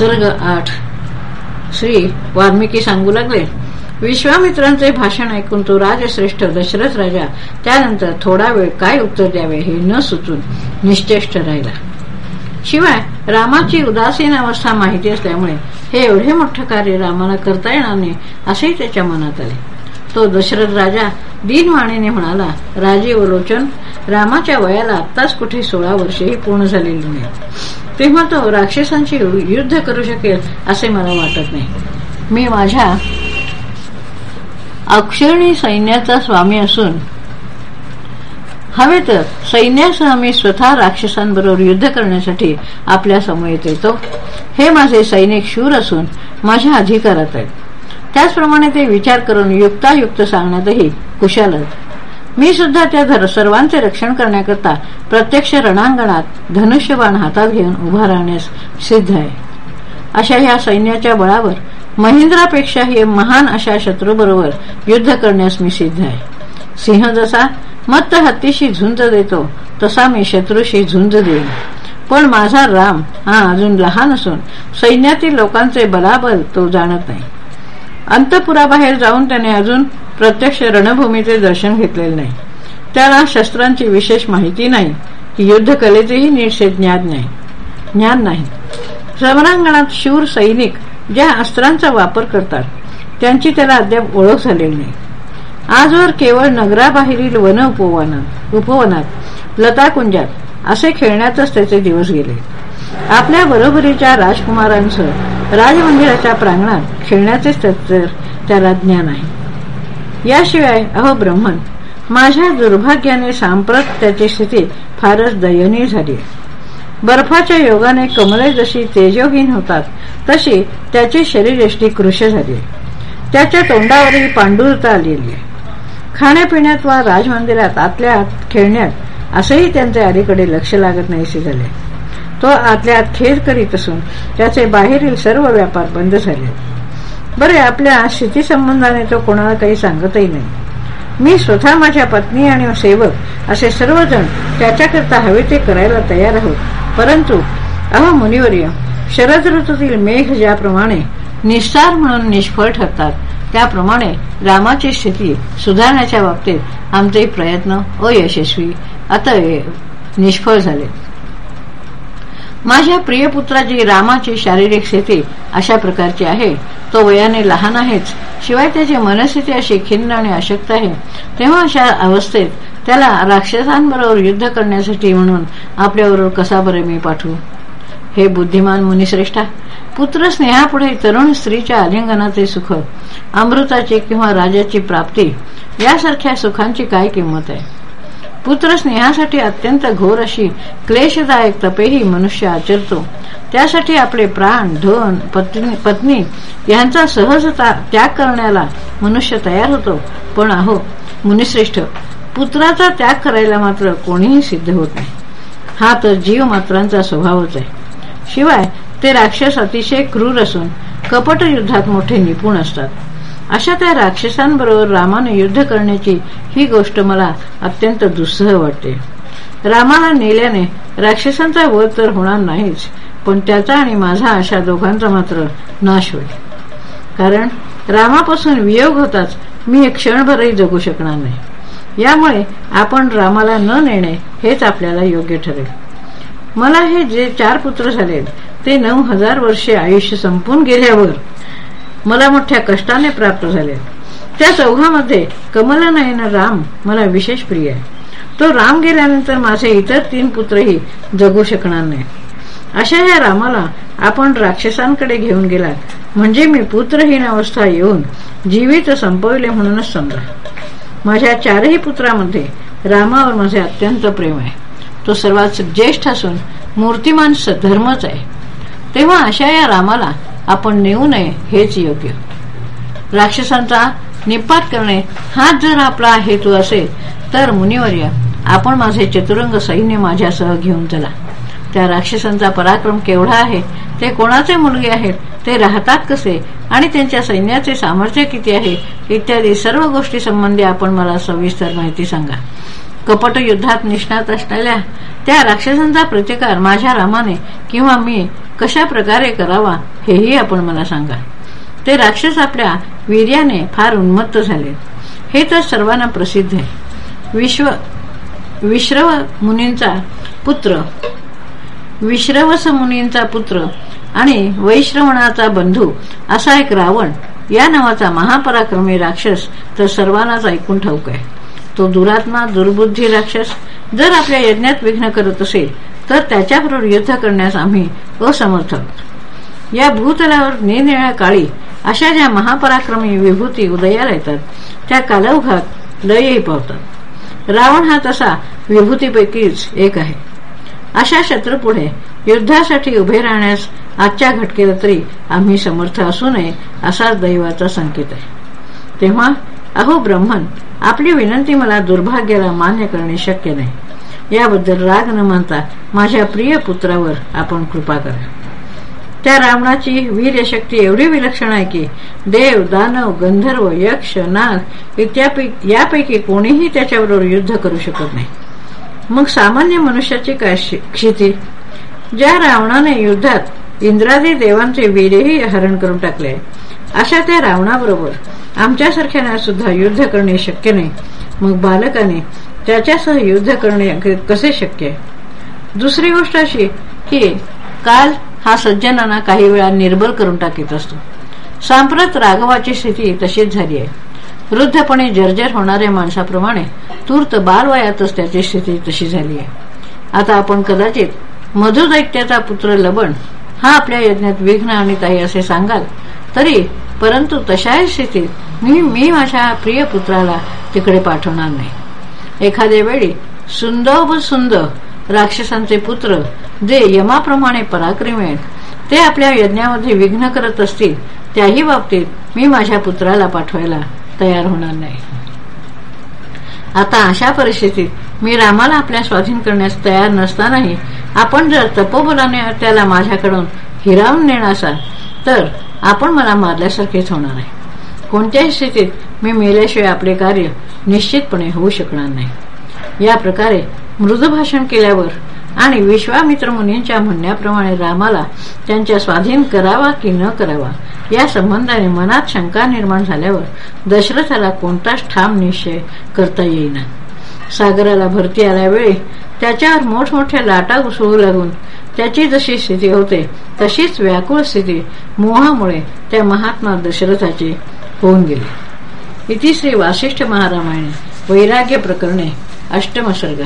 सर्ग आठ. श्री वाल्मिकी सांगू लागले. विश्वामित्रांचे भाषण ऐकून तो राजश्रेष्ठ दशरथ राजा त्यानंतर थोडा वेळ काय उत्तर द्यावे हे न सुचून निश्चेष्ट राहिला. शिवाय रामाची उदासीन अवस्था माहिती असल्यामुळे हे एवढे मोठे कार्य रामाला करता येणार नाही असेही त्याच्या मनात आले. तो दशरथ राजा दिनवाणीने म्हणाला राजीव लोचन रामाच्या वयाला आत्ताच कुठे सोळा वर्षेही पूर्ण झालेली नाही तेव्हा तो राक्षसांशी युद्ध करू शकेल असे मला वाटत नाही. मी माझ्या अक्षरणी सैन्याचा स्वामी असून हवे तर सैन्यासह मी स्वतः राक्षसांबरोबर युद्ध करण्यासाठी आपल्यासमोर येतो. हे माझे सैनिक शूर असून माझ्या अधिकारात आहेत. त्याचप्रमाणे ते विचार करून युक्तायुक्त सांगण्यातही कुशालत मी सुद्धा त्या सर्वांचे रक्षण करण्याकरता प्रत्यक्ष रणांगणात धनुष्यबाण हातात घेऊन उभा राहण्यास सिद्ध आहे. अशा ह्या सैन्याच्या बळावर महेंद्रापेक्षाही महान अशा शत्रूबरोबर युद्ध करण्यास मी सिद्ध आहे. सिंह जसा मत्त हत्तीशी झुंज देतो तसा मी शत्रूशी झुंज देईन. पण माझा राम हा अजून लहान असून सैन्यातील लोकांचे बलाबल तो जाणत नाही. अंतपुराबाहेर जाऊन त्याने अजून प्रत्यक्ष रणभूमीचे दर्शन घेतलेले नाही. त्याला शस्त्रांची विशेष माहिती नाही. की युद्धकलेचेही निश्चित ज्ञान नाही. ज्ञान नाही. समरांगणात शूर सैनिक ज्या अस्त्रांचा वापर करतात त्यांची त्याला अद्याप ओळख झालेली नाही. आजवर केवळ नगराबाहेरील वन उपवनात उपवनात लताकुंजात असे खेळण्यातच त्याचे दिवस गेले. आपल्या बरोबरीच्या राजकुमारांसह राजमंदिराच्या प्रांगणात खेळण्याचेच त्याला ज्ञान आहे. याशिवाय अहो ब्रह्मन माझ्या दुर्भाग्याने सांप्रत त्याची स्थिती फारच दयनीय झाली. बर्फाच्या योगाने कमले जशी तेजोहीन होतात तशी त्याची शरीरयष्टी कृश झाली. त्याच्या तोंडावरही पांडुरता आलेली. आहे खाण्यापिण्यात वा राजमंदिरात आतल्या आत खेळण्यात असंही त्यांचे अलीकडे लक्ष लागत नाहीसे झाले. तो आतल्या आत खेळ करीत असून त्याचे बाहेरील सर्व व्यापार बंद झाले. बरे आपल्या शेती संबंधाने तो कोणाला काही सांगतही नाही. मी स्वतः माझ्या पत्नी आणि सेवक असे सर्वजण त्याच्याकरता हवे ते करायला तयार आहोत. परंतु अहो मुनिवर्य शरद ऋतूतील मेघ ज्याप्रमाणे निस्सार म्हणून निष्फळ ठरतात त्याप्रमाणे रामाची स्थिती सुधारण्याच्या बाबतीत आमचे प्रयत्न अयशस्वी आता निष्फळ झाले. माझ्या प्रिय पुत्राची रामाची शारीरिक स्थिती अशा प्रकारची आहे. तो वयाने लहान आहेच. शिवाय त्याची मनस्थिती अशी खिन्न आणि अशक्त आहे. तेव्हा अशा अवस्थेत त्याला राक्षसांबरोबर युद्ध करण्यासाठी म्हणून आपल्याबरोबर कसा बरे मी पाठवू? हे बुद्धिमान मुनिश्रेष्ठा पुत्र स्नेहापुढे तरुण स्त्रीच्या आलिंगनाचे सुख अमृताची किंवा राजाची प्राप्ती यासारख्या सुखांची काय किंमत आहे? पुत्र स्नेहासाठी अत्यंत घोर अशी क्लेशदायक तपेही मनुष्य आचरतो. त्यासाठी आपले प्राण धन पत्नी पत्नी यांचा सहज त्याग करण्याला मनुष्य तयार होतो. पण अहो मुनिश्रेष्ठ पुत्राचा त्याग करायला मात्र कोणीही सिद्ध होत नाही. हा तर जीव मात्रांचा स्वभावच आहे. शिवाय ते राक्षस अतिशय क्रूर असून कपट युद्धात मोठे निपुण असतात. अशा त्या राक्षसांबरोबर रामाने युद्ध करण्याची ही गोष्ट मला अत्यंत दुस्सह वाटते. रामाला नेल्याने राक्षसांचा वध तर होणार नाहीच पण त्याचा आणि माझा अशा दोघांचा मात्र नाश होईल. कारण रामापासून वियोग होताच मी एक क्षणभरही जगू शकणार नाही. यामुळे आपण रामाला न नेणे हेच आपल्याला योग्य ठरेल. मला हे जे चार पुत्र झाले ते नऊ हजार वर्षे आयुष्य संपून गेल्यावर मला मोठ्या कष्टाने प्राप्त झाले. त्या चौघामध्ये कमलनयन राम मला विशेष प्रिय आहे. तो राम गेल्यानंतर माझे इतर तीन पुत्रही जगू शकणार नाही. अशा या रामाला आपण राक्षसांकडे घेऊन गेलात. म्हणजे मी पुत्रहीन अवस्था येऊन जीवित संपविले म्हणूनच समजा. माझ्या चारही पुत्रामध्ये रामावर माझे अत्यंत प्रेम आहे. तो सर्वात ज्येष्ठ असून मूर्तिमान धर्मच आहे. तेव्हा अशा या रामाला आपण नेऊ नये हेच योग्य. राक्षसांचा निपात करणे हाच जर आपला हेतू असेल तर मुनिवर्य आपण माझे चतुरंग सैन्य माझ्यासह घेऊन चला. त्या राक्षसांचा पराक्रम केवढा आहे ते कोणाचे मुलगे आहेत ते राहतात कसे आणि त्यांच्या सैन्याचे सामर्थ्य किती आहे इत्यादी सर्व गोष्टी संबंधी आपण मला सविस्तर माहिती सांगा. कपट युद्धात निष्णात असलेल्या त्या राक्षसांचा प्रतिकार माझ्या रामाने किंवा मी कशा प्रकारे करावा हेही आपण मला सांगा. ते राक्षस आपल्या वीर्याने फार उन्मत्त झाले. हे तर सर्वांना प्रसिद्ध आहे. विश्व विश्रव मुनींचा पुत्र विश्रवस मुनींचा पुत्र आणि वैश्रवणाचा बंधू असा एक रावण या नावाचा महापराक्रमी राक्षस तर सर्वांनाच ऐकून ठाऊक आहे. तो दुरात्मा दुर्बुद्धी राक्षस जर आपल्या यज्ञात विघ्न करत असेल तर त्याच्याबरोबर युद्ध करण्यास आम्ही असमर्थ आहोत. या भूतलावर निरनिळ्या काळी अशा ज्या महापराक्रमी विभूती उदयाला येतात त्या कालौघात लयही पावतात. रावण हा तसा विभूतीपैकीच एक आहे. अशा शत्रूपुढे युद्धासाठी उभे राहण्यास आजच्या घटकेला तरी आम्ही समर्थ असू नये असाच दैवाचा संकेत आहे. तेव्हा अहो ब्रह्मन आपली विनंती मला दुर्भाग्याला मान्य करणे शक्य नाही. याबद्दल राग न मानता माझ्या प्रिय पुत्रावर आपण कृपा करा. त्या रावणाची वीरशक्ती एवढी विलक्षण आहे की देव दानव गंधर्व यक्ष नाग इत्यापी यापैकी कोणीही त्याच्याबरोबर युद्ध करू शकत नाही. मग सामान्य मनुष्याची काय क्षिती? ज्या रावणाने युद्धात इंद्रादी देवांचे वीरही हरण करून टाकले अशा त्या रावणाबरोबर आमच्यासारख्याने सुद्धा युद्ध करणे शक्य नाही. मग बालकाने त्याच्यासह युद्ध करणे कसे शक्य आहे? दुसरी गोष्ट अशी की काल हा सज्जनांना काही वेळा निर्बल करून टाकीत असतो. सांप्रत राघवाची स्थिती तशीच झाली आहे. वृद्धपणे जर्जर होणाऱ्या माणसाप्रमाणे तूर्त बालवयातच त्याची स्थिती तशी झाली आहे. आता आपण कदाचित मधुदैत्याचा पुत्र लबण हा आपल्या यज्ञात विघ्न आणि ताई असे सांगाल तरी परंतु तशाही स्थितीत मी मी माझ्या प्रिय पुत्राला तिकडे पाठवणार नाही. एखाद्या वेळी सुंदर सुंदर राक्षसांचे पुत्र जे यमाप्रमाणे पराक्रमी आहेत ते आपल्या यज्ञामध्ये विघ्न करत असतील त्याही बाबतीत मी माझ्या पुत्राला पाठवायला तयार होणार नाही. आता अशा परिस्थितीत मी रामाला आपल्या स्वाधीन करण्यास तयार नसतानाही आपण जर तपोबलाने त्याला माझ्याकडून हिरावून नेणार असाल तर आपण मला मारल्यासारखेच होणार आहे. कोणत्याही स्थितीत मी मेल्याशिवाय आपले कार्य निश्चितपणे होऊ शकणार नाही. या प्रकारे मृदभाषण केल्यावर आणि विश्वामित्र मुनींच्या म्हणण्याप्रमाणे रामाला त्यांच्या स्वाधीन करावा की न करावा या संबंधाने मनात शंका निर्माण झाल्यावर दशरथाला कोणताच ठाम निश्चय करता येईना. सागराला भरती आल्यावेळी त्याच्यावर मोठमोठ्या लाटा उसळू लागून त्याची जशी स्थिती होते तशीच व्याकुळ स्थिती मोहामुळे त्या महात्मा दशरथाची होऊन गेली. इति श्री वासिष्ठ महारामायणे वैराग्य प्रकरणे अष्टमसर्ग